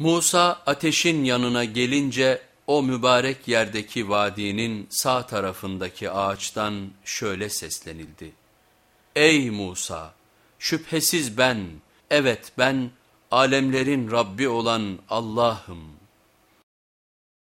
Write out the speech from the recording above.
Musa ateşin yanına gelince o mübarek yerdeki vadinin sağ tarafındaki ağaçtan şöyle seslenildi. Ey Musa! Şüphesiz ben, evet ben alemlerin Rabbi olan Allah'ım.